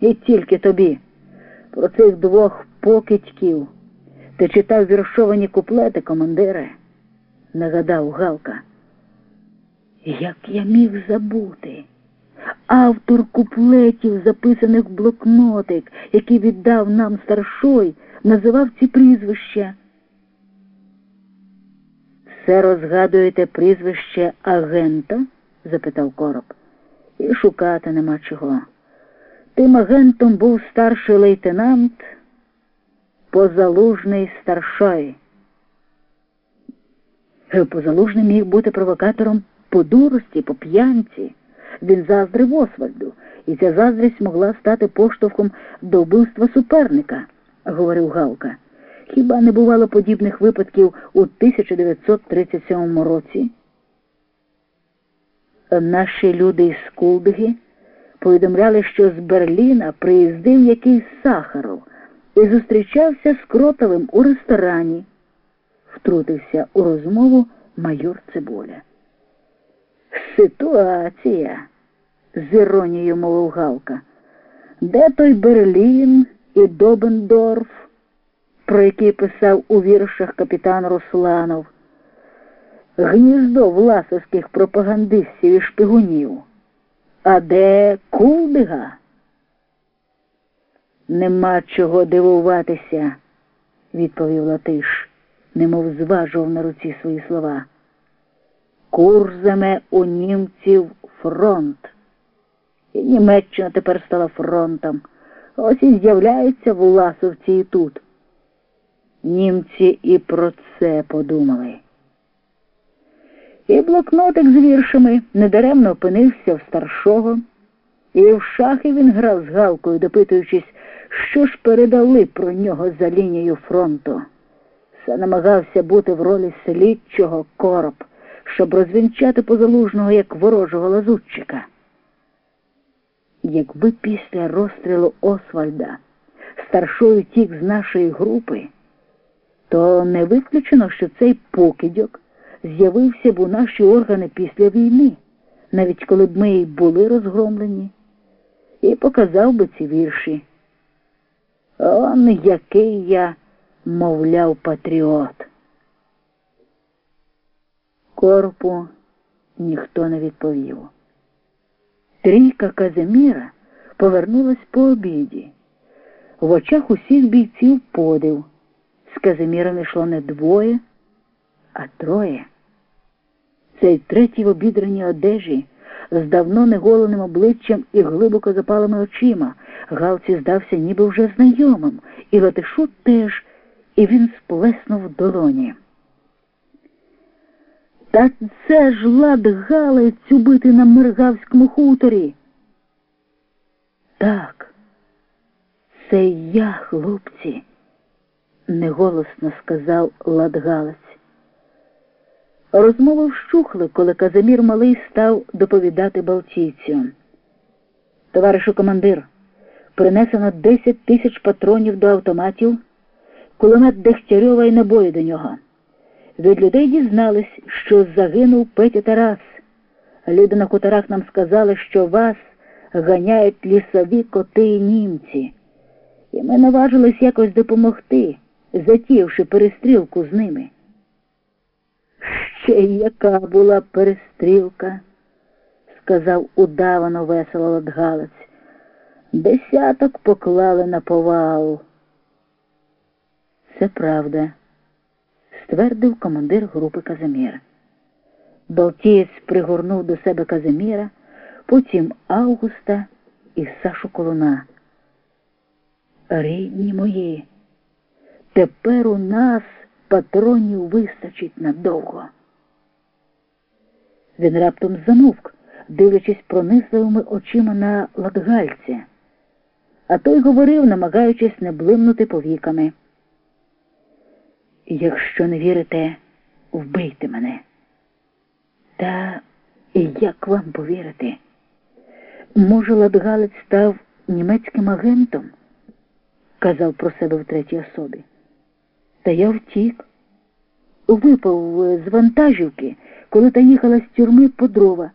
І тільки тобі. Про цих двох покидьків. Ти читав віршовані куплети, командире, нагадав Галка. Як я міг забути? Автор куплетів, записаних в блокнотик, який віддав нам старшой, називав ці прізвища. Все розгадуєте прізвище агента? запитав короб. І шукати нема чого. Тим агентом був старший лейтенант Позалужний старшой. Е, Позалужний міг бути провокатором по дурості, по п'янці. Він заздрив Освальду, і ця заздрість могла стати поштовхом до вбивства суперника, говорив Галка. Хіба не бувало подібних випадків у 1937 році? Наші люди із Кулдиги повідомляли, що з Берліна приїздив якийсь Сахаров і зустрічався з Кротовим у ресторані. Втрутився у розмову майор Цибуля. Ситуація, з іронією мовив Галка. Де той Берлін і Добендорф, про який писав у віршах капітан Русланов, гніздо власовських пропагандистів і шпигунів. А де Кулдига? Нема чого дивуватися, відповів Латиш, немов зважував на руці свої слова. Курзаме у німців фронт. І Німеччина тепер стала фронтом. Ось і з'являються власовці і тут. Німці і про це подумали. І блокнотик з віршами недаремно опинився в старшого, і в шахи він грав з Галкою, допитуючись, що ж передали про нього за лінією фронту. Все намагався бути в ролі слідчого короб, щоб розвінчати позалужного як ворожого лазутчика. Якби після розстрілу Освальда старшою тік з нашої групи, то не виключено, що цей покидьок з'явився б у наші органи після війни, навіть коли б ми й були розгромлені, і показав би ці вірші. Он який я, мовляв, патріот. Корпу ніхто не відповів. Трійка Казиміра повернулась по обіді. В очах усіх бійців подив. З Казиміром йшло не двоє, а троє. Цей третій в обідраній одежі з давно неголеним обличчям і глибоко запалими очима. Галці здався ніби вже знайомим, і Латишу теж, і він сплеснув долоні. Та це ж лад Галець убитий на Миргавському хуторі. Так, це я, хлопці, неголосно сказав Ладгалець. Розмови вщухли, коли Казимір Малий став доповідати Балтійцю. Товаришу командир, принесено 10 тисяч патронів до автоматів, кулемет Дегтярьова і набої до нього. Від людей дізнались, що загинув Петя Тарас. Люди на хуторах нам сказали, що вас ганяють лісові коти і німці. І ми наважились якось допомогти, затівши перестрілку з ними. Ще яка була перестрілка, сказав удавано весело Ладгалець. Десяток поклали на повал. Це правда, ствердив командир групи Казиміра. Балтієць пригорнув до себе Казиміра, потім Августа і Сашу Колуна. Рідні мої, тепер у нас патронів вистачить надовго. Він раптом замовк, дивлячись пронизливими очима на ладгальця, а той говорив, намагаючись не блимнути повіками. Якщо не вірите, вбийте мене. Та як вам повірити? Може, ладгалець став німецьким агентом? казав про себе в третій особі. Та я втік. Випав з вантажівки, коли та їхала з тюрми по дрова,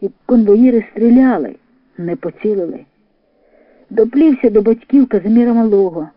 і конвоїри стріляли, не поцілили. доплівся до батьків Казиміра Малого.